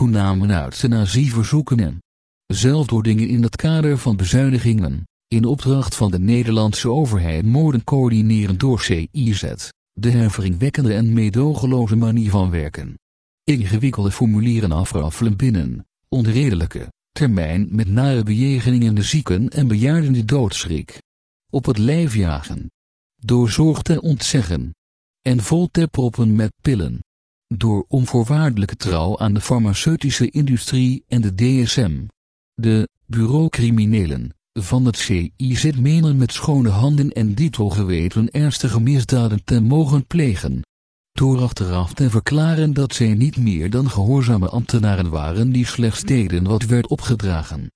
toenamen euthanasieverzoeken en zelfdodingen in het kader van bezuinigingen, in opdracht van de Nederlandse overheid moorden coördineren door CIZ, de herveringwekkende en meedogenloze manier van werken. Ingewikkelde formulieren afraffelen binnen, onredelijke, termijn met nare bejegeningen de zieken en bejaarden de doodschrik. Op het lijf jagen. Door zorg te ontzeggen. En vol te proppen met pillen. Door onvoorwaardelijke trouw aan de farmaceutische industrie en de DSM. De bureaucriminelen van het CIZ menen met schone handen en dito geweten ernstige misdaden te mogen plegen. Door achteraf te verklaren dat zij niet meer dan gehoorzame ambtenaren waren die slechts deden wat werd opgedragen.